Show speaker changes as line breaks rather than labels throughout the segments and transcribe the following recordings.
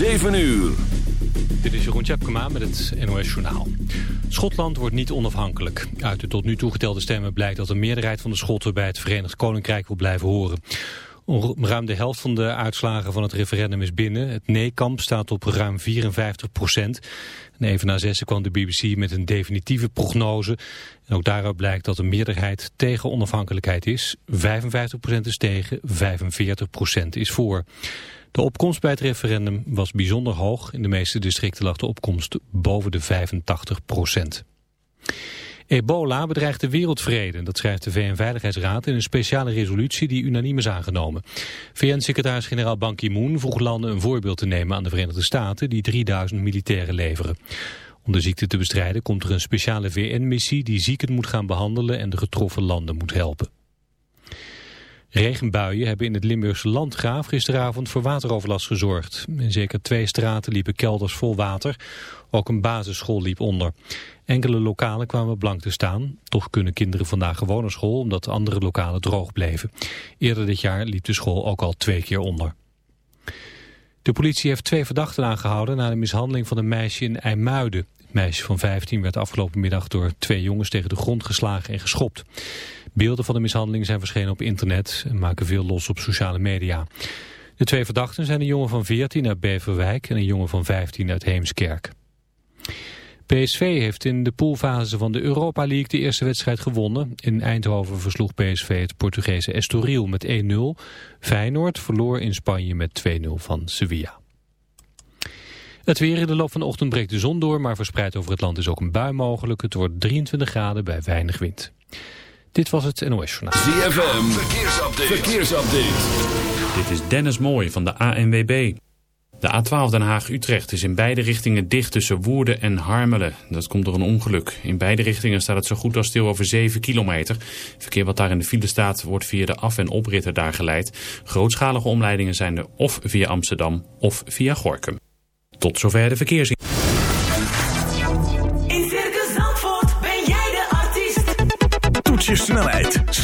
7 uur.
Dit is Jeroen Tjepkema met het NOS Journaal. Schotland wordt niet onafhankelijk. Uit de tot nu toe getelde stemmen blijkt dat de meerderheid van de Schotten bij het Verenigd Koninkrijk wil blijven horen. Ruim de helft van de uitslagen van het referendum is binnen. Het nee-kamp staat op ruim 54 procent. En even na zessen kwam de BBC met een definitieve prognose. En ook daaruit blijkt dat de meerderheid tegen onafhankelijkheid is. 55 procent is tegen, 45 procent is voor. De opkomst bij het referendum was bijzonder hoog. In de meeste districten lag de opkomst boven de 85 procent. Ebola bedreigt de wereldvrede, dat schrijft de VN-veiligheidsraad in een speciale resolutie die unaniem is aangenomen. VN-secretaris-generaal Ban Ki-moon vroeg landen een voorbeeld te nemen aan de Verenigde Staten die 3000 militairen leveren. Om de ziekte te bestrijden komt er een speciale VN-missie die zieken moet gaan behandelen en de getroffen landen moet helpen. Regenbuien hebben in het Limburgse Landgraaf gisteravond voor wateroverlast gezorgd. In zeker twee straten liepen kelders vol water. Ook een basisschool liep onder. Enkele lokalen kwamen blank te staan. Toch kunnen kinderen vandaag gewoon naar school omdat andere lokalen droog bleven. Eerder dit jaar liep de school ook al twee keer onder. De politie heeft twee verdachten aangehouden na de mishandeling van een meisje in IJmuiden. Het meisje van 15 werd afgelopen middag door twee jongens tegen de grond geslagen en geschopt. Beelden van de mishandeling zijn verschenen op internet en maken veel los op sociale media. De twee verdachten zijn een jongen van 14 uit Beverwijk en een jongen van 15 uit Heemskerk. PSV heeft in de poolfase van de Europa League de eerste wedstrijd gewonnen. In Eindhoven versloeg PSV het Portugese Estoril met 1-0. Feyenoord verloor in Spanje met 2-0 van Sevilla. Het weer in de loop van de ochtend breekt de zon door, maar verspreid over het land is ook een bui mogelijk. Het wordt 23 graden bij weinig wind. Dit was het NOS Journaal.
ZFM, verkeersupdate. verkeersupdate.
Dit is Dennis Mooij van de ANWB. De A12 Den Haag-Utrecht is in beide richtingen dicht tussen Woerden en Harmelen. Dat komt door een ongeluk. In beide richtingen staat het zo goed als stil over 7 kilometer. Verkeer wat daar in de file staat wordt via de af- en opritten daar geleid. Grootschalige omleidingen zijn er of via Amsterdam of via Gorkum. Tot zover de verkeersin.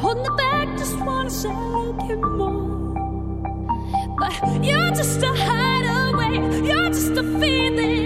On the
back, just wanna shake it more. But you're just a hideaway, you're just a feeling.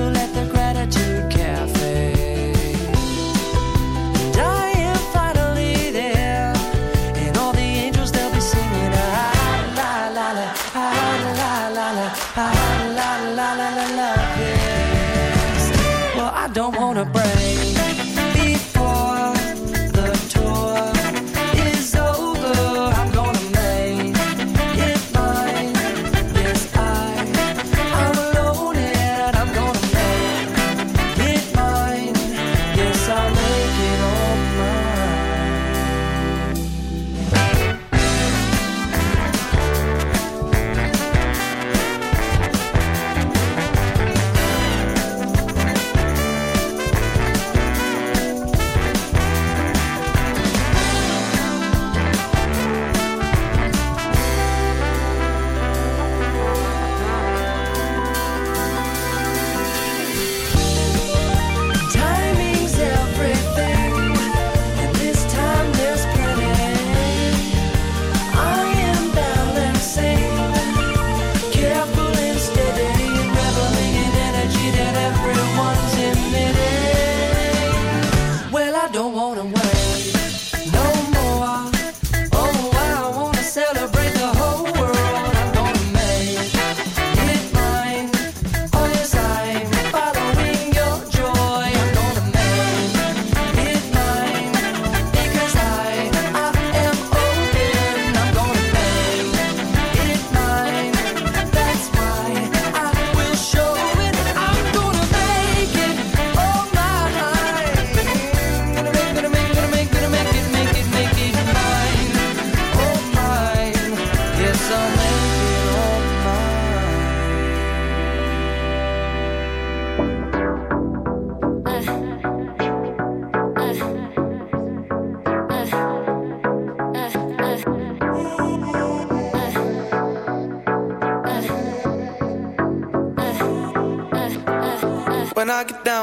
never let the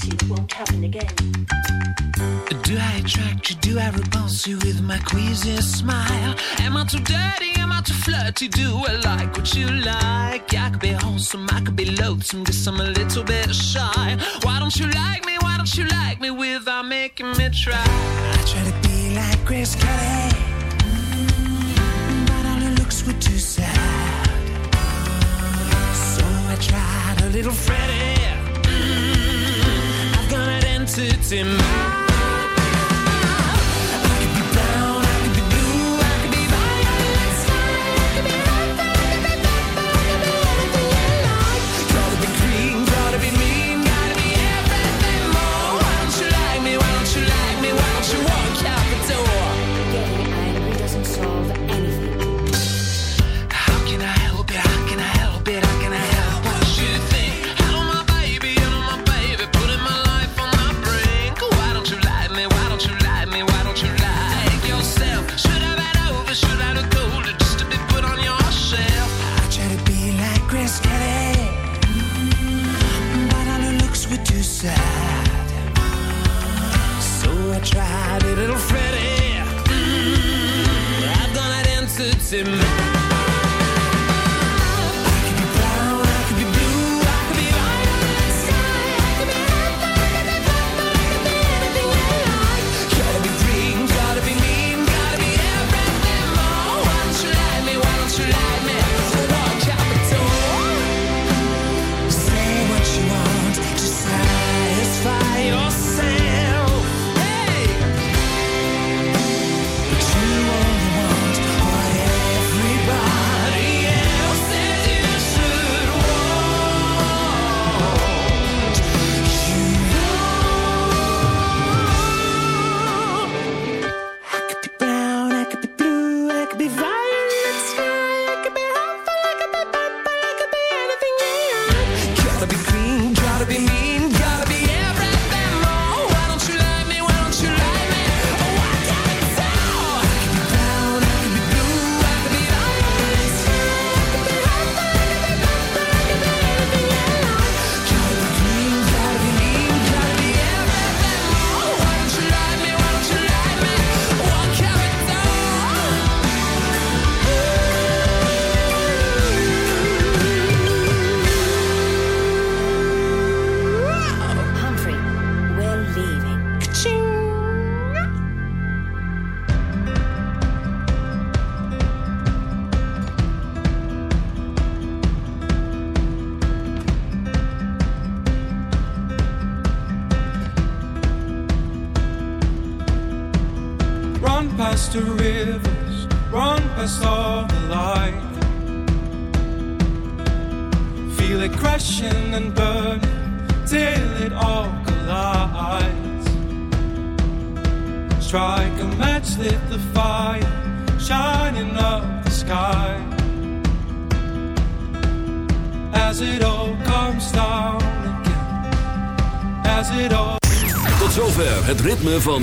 promise it won't happen again.
Do I attract you? Do I repulse you with my queasy smile? Am I too dirty? Am I too flirty? Do I like what you like? I could be wholesome, I could be loathsome, guess I'm a little bit shy. Why don't you like me? Why don't you like me without making me try? I try to be like Grace Kelly, mm, but all her looks were too sad. So I tried a little Freddie tempted in my